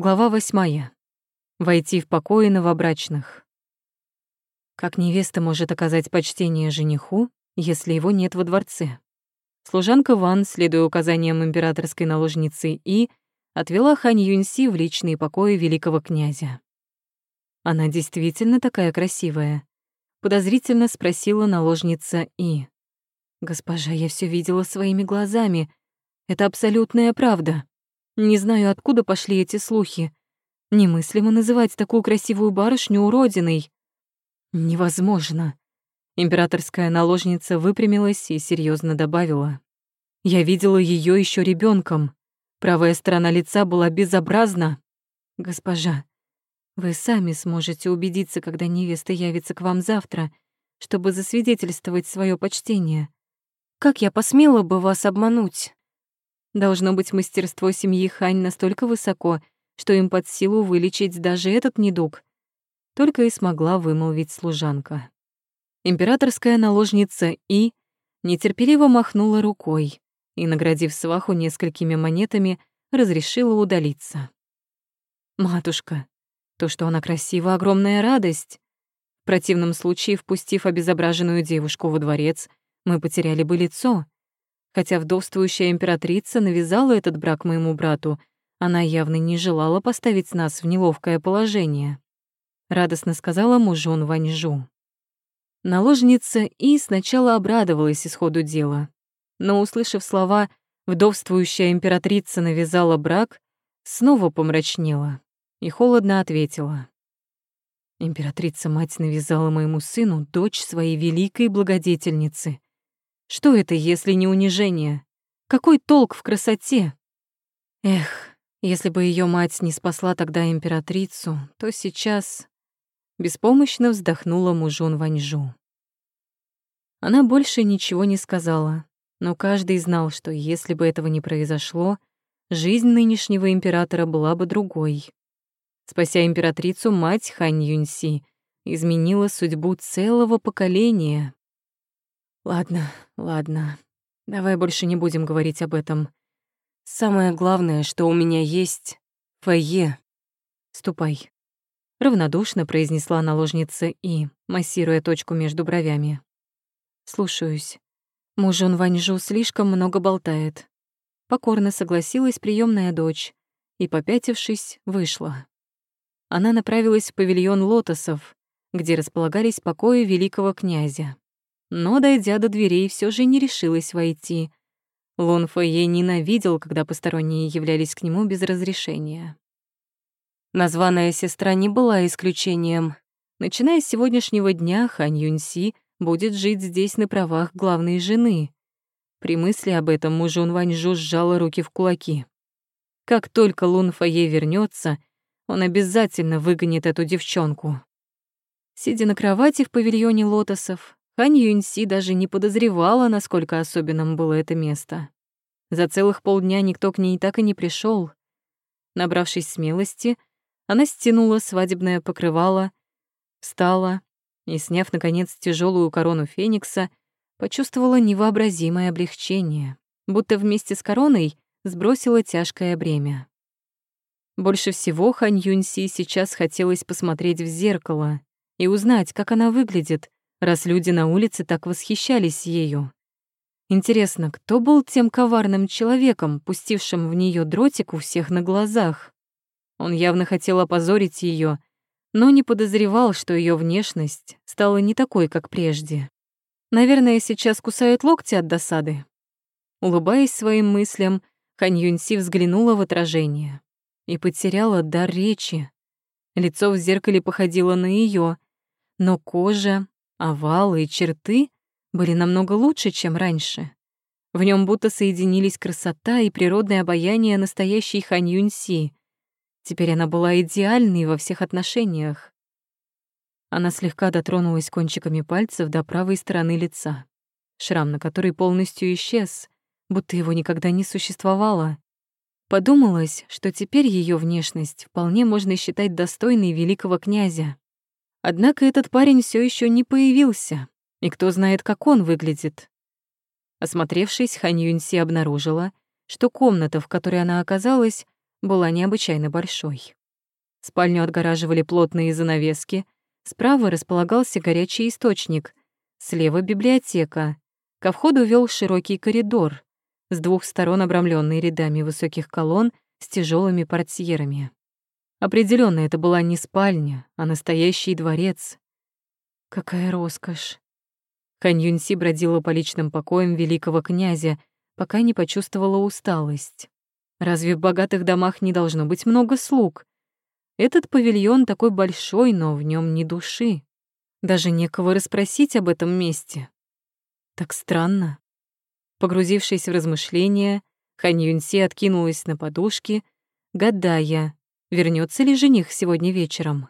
Глава восьмая. Войти в покои новобрачных. Как невеста может оказать почтение жениху, если его нет во дворце? Служанка Ван, следуя указаниям императорской наложницы И, отвела Хань Юньси в личные покои великого князя. Она действительно такая красивая? Подозрительно спросила наложница И. Госпожа, я все видела своими глазами. Это абсолютная правда. Не знаю, откуда пошли эти слухи. Немыслимо называть такую красивую барышню уродиной. Невозможно. Императорская наложница выпрямилась и серьезно добавила. Я видела ее еще ребенком. Правая сторона лица была безобразна. Госпожа, вы сами сможете убедиться, когда невеста явится к вам завтра, чтобы засвидетельствовать свое почтение. Как я посмела бы вас обмануть? Должно быть, мастерство семьи Хань настолько высоко, что им под силу вылечить даже этот недуг. Только и смогла вымолвить служанка. Императорская наложница И нетерпеливо махнула рукой и, наградив сваху несколькими монетами, разрешила удалиться. «Матушка, то, что она красива, огромная радость. В противном случае, впустив обезображенную девушку во дворец, мы потеряли бы лицо. Хотя вдовствующая императрица навязала этот брак моему брату, она явно не желала поставить нас в неловкое положение. Радостно сказала мужон Ваньжу. Наложница И сначала обрадовалась исходу дела, но, услышав слова «вдовствующая императрица навязала брак», снова помрачнела и холодно ответила. Императрица-мать навязала моему сыну дочь своей великой благодетельницы. Что это, если не унижение? Какой толк в красоте? Эх, если бы ее мать не спасла тогда императрицу, то сейчас... Беспомощно вздохнула мужун Ваньжу. Она больше ничего не сказала, но каждый знал, что если бы этого не произошло, жизнь нынешнего императора была бы другой. Спася императрицу, мать Хань Юньси изменила судьбу целого поколения. Ладно, ладно. Давай больше не будем говорить об этом. Самое главное, что у меня есть — фойе. Ступай. Равнодушно произнесла наложница И, массируя точку между бровями. Слушаюсь. Муж он Ваньжу слишком много болтает. Покорно согласилась приемная дочь и, попятившись, вышла. Она направилась в павильон лотосов, где располагались покои великого князя но, дойдя до дверей, все же не решилась войти. Лон Фойе ненавидел, когда посторонние являлись к нему без разрешения. Названная сестра не была исключением. Начиная с сегодняшнего дня, Хань Юньси будет жить здесь на правах главной жены. При мысли об этом мужун Ваньжу сжала руки в кулаки. Как только Лун Фойе вернется, он обязательно выгонит эту девчонку. Сидя на кровати в павильоне лотосов, Хань Юньси даже не подозревала, насколько особенным было это место. За целых полдня никто к ней так и не пришел. Набравшись смелости, она стянула свадебное покрывало, встала и, сняв, наконец, тяжелую корону Феникса, почувствовала невообразимое облегчение, будто вместе с короной сбросила тяжкое бремя. Больше всего Хань Юньси сейчас хотелось посмотреть в зеркало и узнать, как она выглядит, раз люди на улице так восхищались ею. Интересно, кто был тем коварным человеком, пустившим в нее дротик у всех на глазах? Он явно хотел опозорить ее, но не подозревал, что ее внешность стала не такой, как прежде. Наверное, сейчас кусает локти от досады. Улыбаясь своим мыслям, Хань Юньси взглянула в отражение и потеряла дар речи. Лицо в зеркале походило на ее, но кожа, Овалы и черты были намного лучше, чем раньше. В нем будто соединились красота и природное обаяние настоящей Хань Юньси. Теперь она была идеальной во всех отношениях. Она слегка дотронулась кончиками пальцев до правой стороны лица, шрам на который полностью исчез, будто его никогда не существовало. Подумалось, что теперь ее внешность вполне можно считать достойной великого князя. Однако этот парень все еще не появился, и кто знает, как он выглядит. Осмотревшись, Хань Юньси обнаружила, что комната, в которой она оказалась, была необычайно большой. Спальню отгораживали плотные занавески, справа располагался горячий источник, слева — библиотека. Ко входу вел широкий коридор, с двух сторон обрамленный рядами высоких колонн с тяжелыми портьерами. Определенно, это была не спальня, а настоящий дворец. Какая роскошь! Хань Юньси бродила по личным покоям великого князя, пока не почувствовала усталость. Разве в богатых домах не должно быть много слуг? Этот павильон такой большой, но в нем ни души. Даже некого расспросить об этом месте. Так странно. Погрузившись в размышления, Хань Юньси откинулась на подушки, гадая, вернется ли жених сегодня вечером.